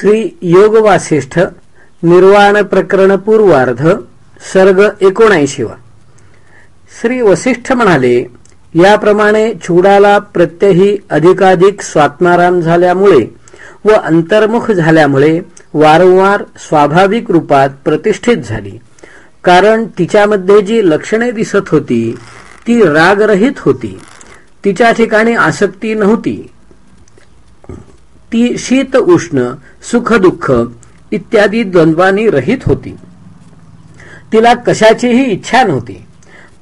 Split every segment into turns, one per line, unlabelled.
श्री योग वासिष्ठ निर्वाण प्रकरण पूर्वार्ध सर्ग एकोणऐंशीवा श्री वसिष्ठ म्हणाले याप्रमाणे चूडाला प्रत्यही अधिकाधिक स्वात्माराम झाल्यामुळे व अंतर्मुख झाल्यामुळे वारंवार स्वाभाविक रूपात प्रतिष्ठित झाली. कारण तिच्यामध्ये जी लक्षणे दिसत होती ती रागरहित होती. तिच्या ठिकाणी आसक्ती नव्हती. ती शीत उष्ण सुख दुःख इत्यादी द्वंद्वानी रहित होती. तिला कशाचीही इच्छा नव्हती.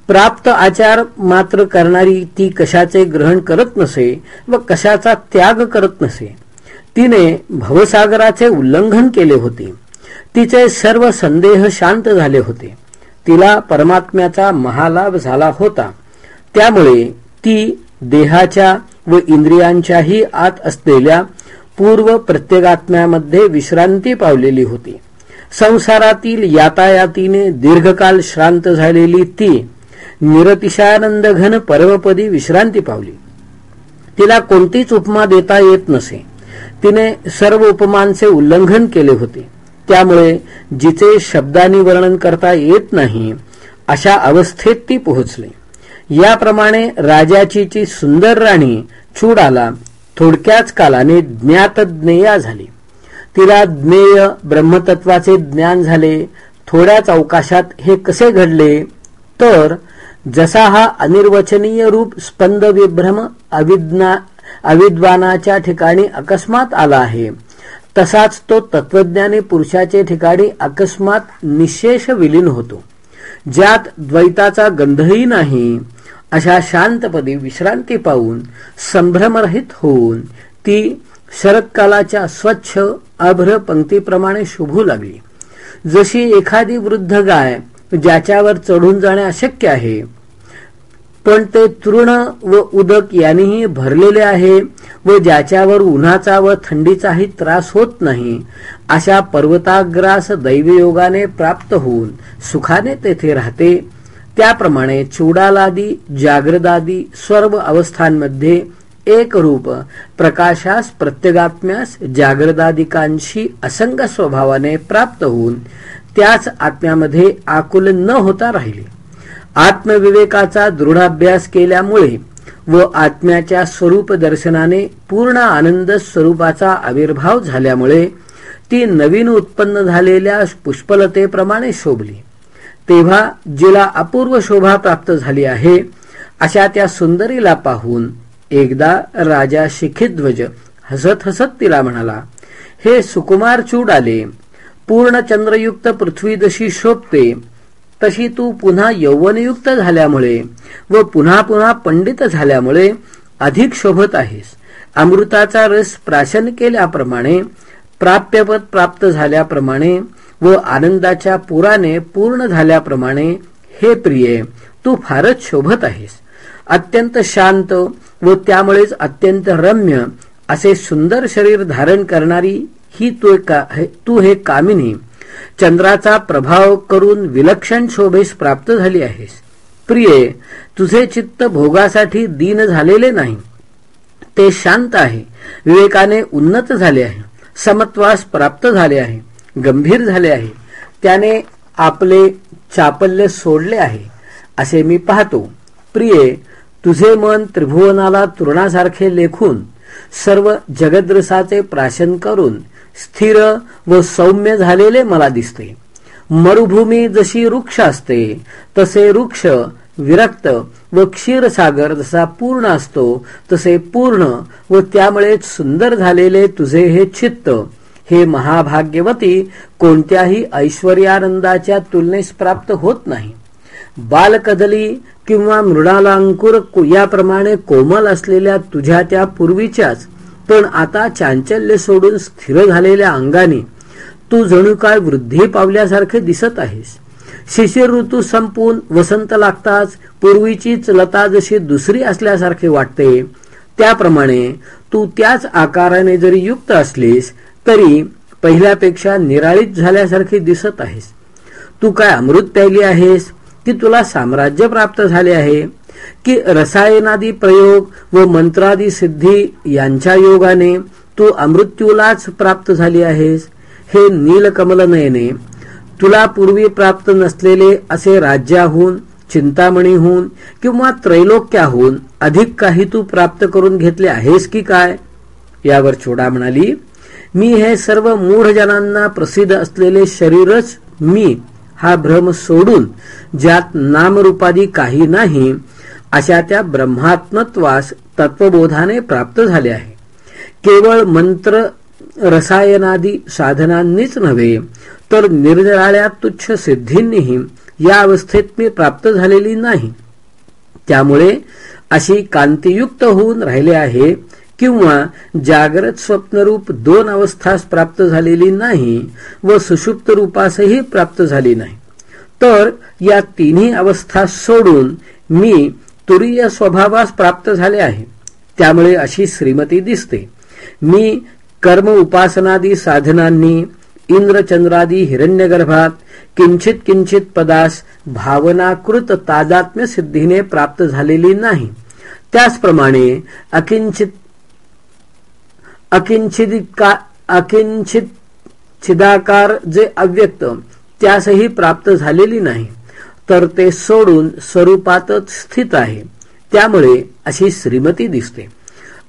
प्राप्त आचार मात्र करणारी ती कशाचे ग्रहण करत नसे व कशाचा त्याग करत नसे. तिने भवसागराचे उल्लंघन केले होते. तिचे सर्व संदेह शांत झाले होते. तिला परमात्म्याचा महालाभ झाला होता. त्यामुळे ती देहाच्या व इंद्रियांच्याही आत असलेल्या पूर्व प्रत्येगात्म्यामध्ये विश्रांती पावलेली होती. संसारातील यातायातीने दीर्घकाल श्रांत झालेली ती निरतिशानंद घन पर्वपदी विश्रांती पावली. तिला कोणतीच उपमा देता येत नसे. तिने सर्व उपमांचे उल्लंघन केले होते. त्यामुळे जिचे शब्दांनी वर्णन करता येत नाही अशा अवस्थेत ती पोहोचली. याप्रमाणे राजाची सुंदर राणी चूडाला थोडक्याच कालाने ज्ञातज्ञेया झाली. तिला ज्ञेय ब्रह्मतत्वाचे ज्ञान झाले. थोड्याच अवकाशात हे कसे घडले? तर जसा हा अनिर्वचनीय रूप स्पंद विभ्रम अविद्ना अविद्वानाच्या ठिकाणी अकस्मात आला आहे तसाच तो तत्वज्ञानी पुरुषाचे ठिकाणी अकस्मात निशेष विलीन होतो. ज्यात द्वैताचा गंधही नाही अशा शांतपदी विश्रांती पाहून संभ्रमरहित होऊन ती शरत्कालाच्या स्वच्छ अभ्र पंक्तीप्रमाणे शुभू लागली. जशी एखादी वृद्ध गाय ज्याच्यावर चढून जाणे अशक्य आहे पण ते तृण व उदक यांनीही भरलेले आहे व ज्याच्यावर उन्हाचा व थंडीचाही त्रास होत नाही अशा पर्वताग्रास दैवयोगाने प्राप्त होऊन सुखाने तेथे राहते त्याप्रमाणे चुडालादी जागृदादी सर्व अवस्थांमध्ये एक रूप प्रकाशास प्रत्यगात्म्यास जागृदादिकांशी असंग स्वभावाने प्राप्त होऊन त्याच आत्म्यामध्ये आकुल न होता राहिले. आत्मविवेकाचा दृढाभ्यास केल्यामुळे व आत्म्याच्या स्वरूप दर्शनाने पूर्ण आनंद स्वरूपाचा आविर्भाव झाल्यामुळे ती नवीन उत्पन्न झालेल्या पुष्पलतेप्रमाणे शोभली. तेव्हा जिला अपूर्व शोभा प्राप्त झाली आहे अशा त्या सुंदरीला पाहून एकदा राजा शिखिध्वज हसत हसत तिला म्हणाला हे सुकुमार चूड आले. पूर्ण चंद्रयुक्त पृथ्वी जशी शोभते तशी तू पुन्हा यौवनयुक्त झाल्यामुळे व पुन्हा पुन्हा पंडित झाल्यामुळे अधिक शोभत आहेस. अमृताचा रस प्राशन केल्याप्रमाणे प्राप्यपद प्राप्त झाल्याप्रमाणे व आनंदाच्या पुराने पूर्ण झाल्याप्रमाणे हे प्रिये तू फारच शोभत आहेस. अत्यंत शांत व त्यामुळेच अत्यंत रम्य असे सुंदर शरीर धारण करणारी ही तू हे कामिनी. चंद्राचा प्रभाव करून विलक्षण शोभेस प्राप्त झाली आहेस. प्रिये तुझे चित्त भोगासाठी दीन झालेले नाही. ते शांत आहे. विवेकाने उन्नत झाले आहे. समत्वास प्राप्त झाले आहे. गंभीर झाले आहे. त्याने आपले चापल्य सोडले आहे असे मी पाहतो. प्रिये तुझे मन त्रिभुवनाला तृणासारखे लेखून सर्व जगद्रसाचे प्राशन करून स्थिर व सौम्य झालेले मला दिसते. मरुभूमी जशी वृक्ष असते तसे वृक्ष विरक्त व क्षीरसागर जसा पूर्ण असतो तसे पूर्ण व त्यामुळे सुंदर झालेले तुझे हे चित्त. हे महाभाग्यवती कोणत्याही ऐश्वर्यानंदाच्या तुलनेस प्राप्त होत नाही. बालकदली किंवा मृणालांकुर याप्रमाणे कोमल असलेल्या तुझ्या त्या पूर्वीच्याच पण आता चांचल्य सोडून स्थिर झालेल्या अंगाने तू जणू काय वृद्धी पावल्यासारखे दिसत आहेस. शिशिर ऋतू संपून वसंत लागताच पूर्वीचीच लता जशी दुसरी असल्यासारखे वाटते त्याप्रमाणे तू त्याच आकाराने जरी युक्त असलीस तरी पहिल्यापेक्षा निराळीत झाल्यासारखी दिसत आहेस. तू काय अमृत प्यायली आहेस? की तुला साम्राज्य प्राप्त झाले आहे? की रसायनादी प्रयोग व मंत्रादी सिद्धी यांच्या योगाने तू अमृत्यूलाच प्राप्त झाली आहेस? हे नीलकमल नयने तुला पूर्वी प्राप्त नसलेले असे राज्याहून चिंतामणीहून किंवा त्रैलोक्याहून अधिक काही तू प्राप्त करून घेतले आहेस की काय? यावर छोडा म्हणाली. मी हे सर्व मूढजनांना प्रसिद्ध असलेले शरीरच मी हा भ्रम सोडून ज्यात नामरूपादी काही नाही अशा त्या ब्रह्मात्मत्वास तत्वबोधाने प्राप्त झाले आहे. केवळ मंत्र रसायनादी साधनांनीच नव्हे तर निरनिराळ्या तुच्छ सिद्धींनीही या अवस्थेत मी प्राप्त झालेली नाही. त्यामुळे अशी कांतीयुक्त होऊन राहिले आहे किंवा जागृत स्वप्नरूप दोन अवस्थास प्राप्त झालेली नाही व सुषुप्त रूपासही प्राप्त झाली नाही. तर या तिन्ही अवस्था सोडून मी तुरीय स्वभावास प्राप्त झाले आहे. त्यामुळे अशी श्रीमती दिसते. मी कर्म उपासनादी साधनांनी इंद्रचंद्रादी हिरण्यगर्भात किंचित किंचित पदास भावनाकृत तादात्म्य सिद्धीने प्राप्त झालेली नाही. त्याचप्रमाणे अकिंचित अकिंचित अकिंचित चिदाकार जे अव्यक्त त्यासही प्राप्त झालेली नाही. तर ते सोडून स्वरूपातच स्थित आहे. त्यामुळे अशी श्रीमती दिसते.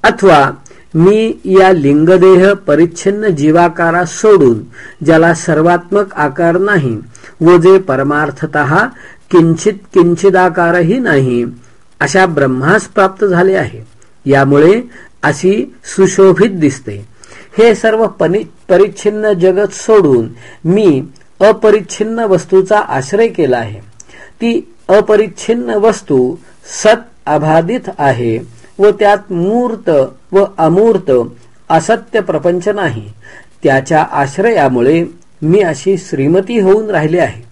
अथवा मी या लिंगदेह परिच्छिन्न जीवाकारा सोडून ज्याला सर्वात्मक आकार नाही व जे परमार्थत किंचित किंचिदाकारही नाही अशा ब्रह्मास प्राप्त झाले आहे. यामुळे अशी सुशोभित दिसते. हे सर्व परिच्छिन्न जगत सोडून मी अपरिच्छिन्न वस्तूचा आश्रय केला आहे. ती अपरिच्छिन्न वस्तू सत अबाधित आहे व त्यात मूर्त व अमूर्त असत्य प्रपंच नाही. त्याच्या आश्रयामुळे मी अशी श्रीमती होऊन राहिले आहे.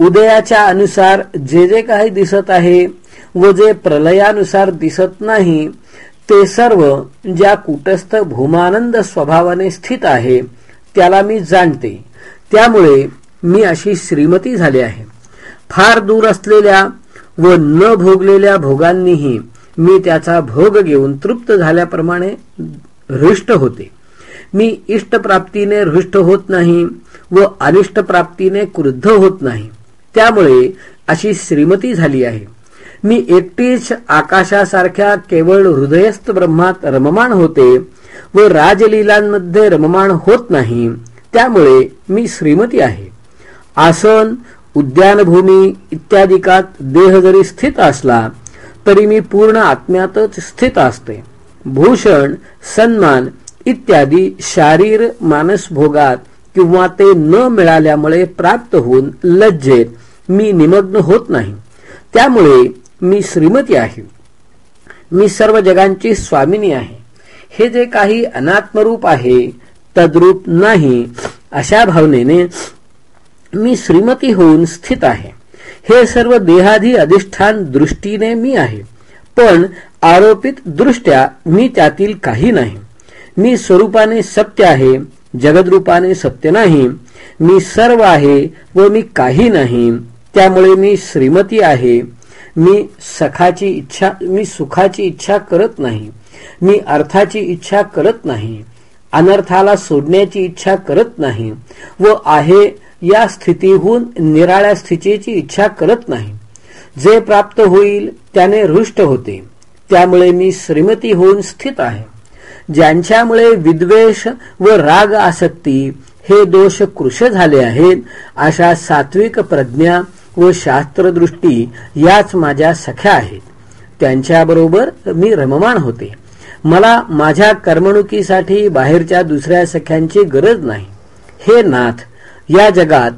उदयाच्या अनुसार जे जे काही दिसत आहे व जे प्रलयानुसार दिसत नाही ते सर्व ज्या कुटस्थ भूमानंद स्वभावाने स्थित आहे त्याला मी जाणते. त्यामुळे मी अशी श्रीमती झाले आहे. फार दूर असलेल्या व न भोगलेल्या भोगांनीही मी त्याचा भोग घेऊन तृप्त झाल्याप्रमाणे हृष्ट होते. मी इष्टप्राप्तीने हृष्ट होत नाही व अनिष्ट प्राप्तीने क्रुद्ध होत नाही. त्यामुळे अशी श्रीमती झाली आहे. मी एकटीच आकाशासारख्या केवळ हृदयस्थ ब्रह्मात रममाण होते व राजलीलांमध्ये रममाण होत नाही. त्यामुळे मी श्रीमती आहे. आसन उद्यानभूमी इत्यादिकात देह जरी स्थित असला तरी मी पूर्ण आत्म्यातच स्थित असते. भूषण सन्मान इत्यादी शारीर मानस भोगात किंवा ते न मिळाल्यामुळे प्राप्त होऊन लज्जेत मी निमग्न होत नाही. त्यामुळे मी श्रीमती आहे. मी सर्व जगांची स्वामिनी आहे. हे जे काही अनात्मरूप आहे तद्रूप नाही अशा भावनेने मी श्रीमती होऊन स्थित आहे. हे सर्व देहाधी अधिष्ठान दृष्टीने मी आहे. पण आरोपित दृष्ट्या मी त्यातील काही नाही. मी स्वरूपाने सत्य आहे जगदरूपाने सत्य नाही. मी सर्व आहे व मी काही नाही. त्यामुळे मी श्रीमती आहे. मी सखाची इच्छा मी सुखाची इच्छा करत नाही. मी अर्थाची इच्छा करत नाही. अनर्थाला सोडण्याची इच्छा करत नाही. व आहे या स्थितीहून निराळ्या स्थितीची इच्छा करत नाही. जे प्राप्त होईल त्याने रुष्ट होते. त्यामुळे मी श्रीमती होऊन स्थित आहे. ज्यांच्यामुळे विद्वेष व राग आसक्ती हे दोष कृश झाले आहेत अशा सात्विक प्रज्ञा व शास्त्रदृष्टी याच माझ्या सख्या आहेत. त्यांच्याबरोबर मी रममाण होते. मला माझ्या करमणुकीसाठी बाहेरच्या दुसऱ्या सख्यांची गरज नाही. हे नाथ या जगात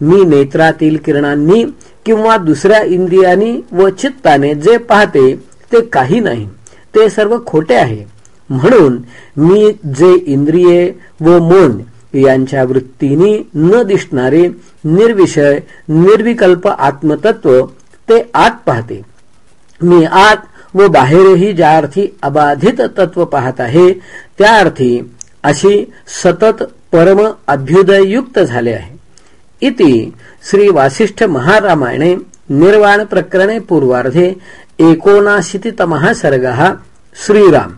मी नेत्रातील किरणांनी किंवा दुसऱ्या इंद्रियांनी व चित्ताने जे पाहते ते काही नाही. ते सर्व खोटे आहे. म्हणून मी जे इंद्रिये व मन यांच्या वृत्तीने न दिसणारे निर्विषय निर्विकल्प आत्मतत्व ते आत पाहते. मी आत व बाहेरही ज्या अर्थी अबाधित तत्व पाहत आहे त्या अर्थी अशी सतत परम अभ्युदयुक्त झाले आहे. इति श्री वासिष्ठ महारामायणे निर्वाण प्रकरणे पूर्वार्धे एकोनाशीतितमः सर्गः श्रीराम.